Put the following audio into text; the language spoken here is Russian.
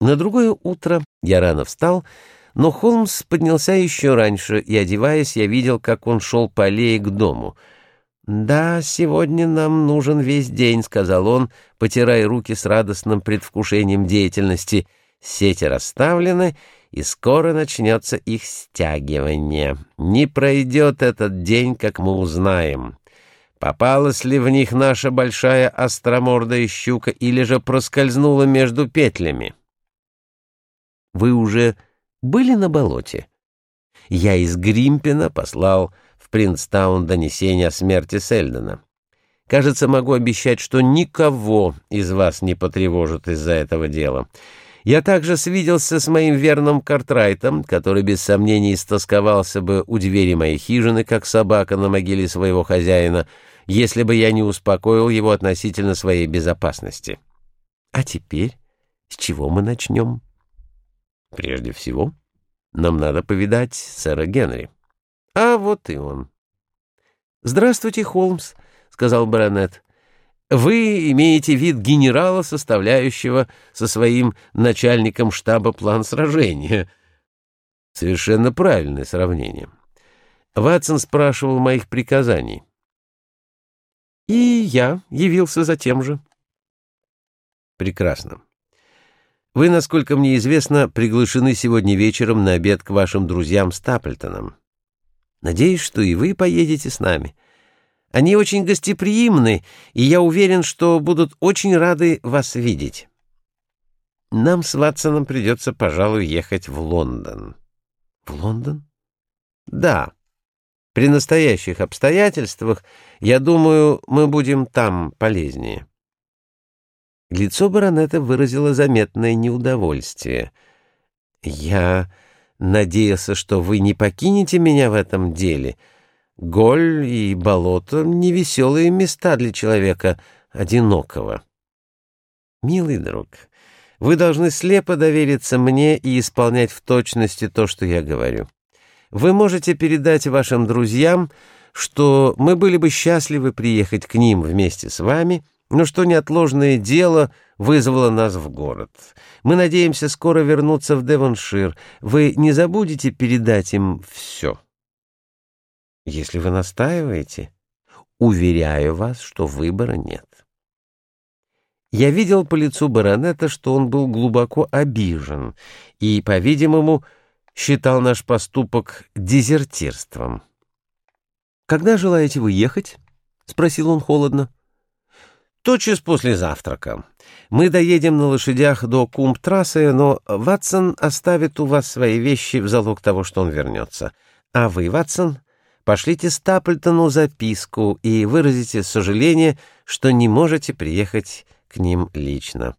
На другое утро я рано встал, но Холмс поднялся еще раньше, и, одеваясь, я видел, как он шел по аллее к дому. «Да, сегодня нам нужен весь день», — сказал он, потирая руки с радостным предвкушением деятельности. «Сети расставлены, и скоро начнется их стягивание. Не пройдет этот день, как мы узнаем». Попалась ли в них наша большая остромордая щука или же проскользнула между петлями? Вы уже были на болоте? Я из Гримпина послал в Принстаун донесение о смерти Сельдона. Кажется, могу обещать, что никого из вас не потревожит из-за этого дела. Я также свиделся с моим верным Картрайтом, который без сомнений истосковался бы у двери моей хижины, как собака на могиле своего хозяина, если бы я не успокоил его относительно своей безопасности. А теперь с чего мы начнем? Прежде всего, нам надо повидать сэра Генри. А вот и он. «Здравствуйте, Холмс», — сказал баронет. «Вы имеете вид генерала, составляющего со своим начальником штаба план сражения». Совершенно правильное сравнение. Ватсон спрашивал моих приказаний. И я явился за тем же. Прекрасно. Вы, насколько мне известно, приглашены сегодня вечером на обед к вашим друзьям Стаплтонам. Надеюсь, что и вы поедете с нами. Они очень гостеприимны, и я уверен, что будут очень рады вас видеть. Нам с Ватсоном придется, пожалуй, ехать в Лондон. В Лондон? Да. При настоящих обстоятельствах, я думаю, мы будем там полезнее. Лицо баронета выразило заметное неудовольствие. «Я надеялся, что вы не покинете меня в этом деле. Голь и болото — невеселые места для человека одинокого». «Милый друг, вы должны слепо довериться мне и исполнять в точности то, что я говорю. Вы можете передать вашим друзьям, что мы были бы счастливы приехать к ним вместе с вами — но что неотложное дело вызвало нас в город. Мы надеемся скоро вернуться в Девоншир. Вы не забудете передать им все? Если вы настаиваете, уверяю вас, что выбора нет. Я видел по лицу баронета, что он был глубоко обижен и, по-видимому, считал наш поступок дезертирством. «Когда желаете вы ехать?» — спросил он холодно. Тотчас после завтрака. Мы доедем на лошадях до Кумб-трассы, но Ватсон оставит у вас свои вещи в залог того, что он вернется. А вы, Ватсон, пошлите Стаплтону записку и выразите сожаление, что не можете приехать к ним лично.